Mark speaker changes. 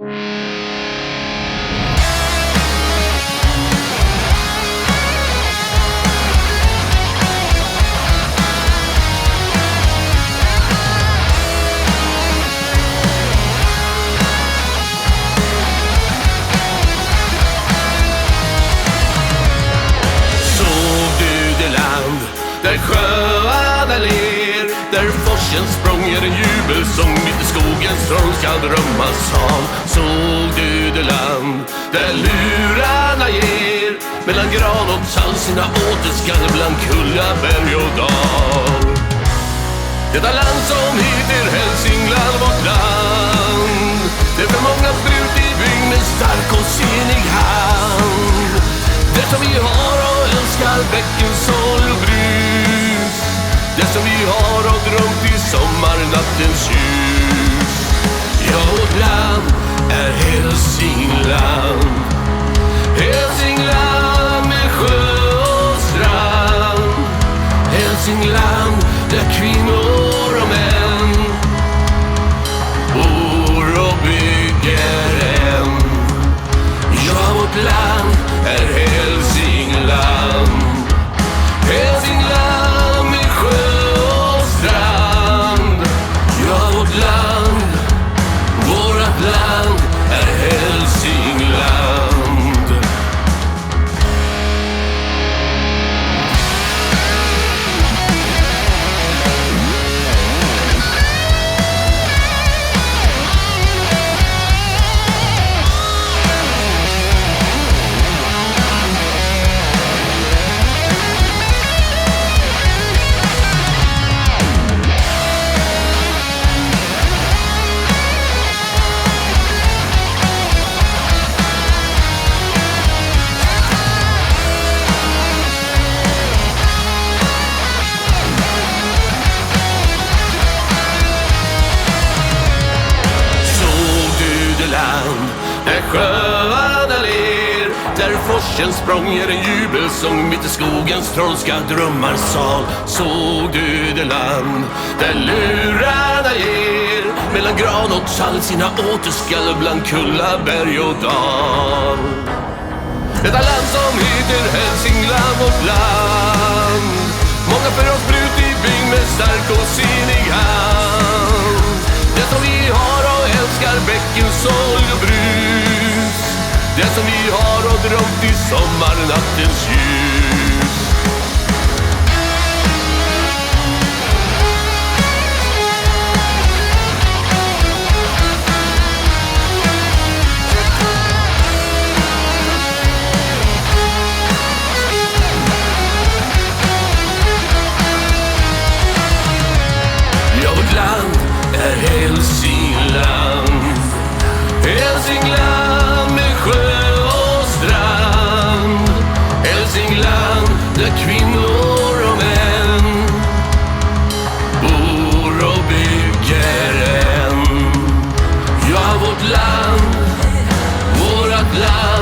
Speaker 1: där sjöarna ler Där forsen språnger en jubelsång? En i ska drömmas drömmasal Såg du det land där lurarna ger Mellan gran och tall sina återskall bland kulla, berg och dal. Detta land som heter Hälsingland, vårt land Det är för många brut i bygd med stark och sinig hand. Det som vi har och älskar bäckens brus. Det som vi har och drömt i sommarnattens ljus Hälsingland sjöarna ler Där forsen språnger en jubelsång mitt i skogens trolska drömmarsal. Såg du det land där lurarna ger Mellan gran och tall sina återskall bland kulla, berg och dal. Detta land som heter Hälsingland, vårt land. Många för oss brut i bygd med stark och sinig hand. Det som vi har och älskar bäckens och brus det som vi har och drömt i sommarnattens ljus. lang, murag lang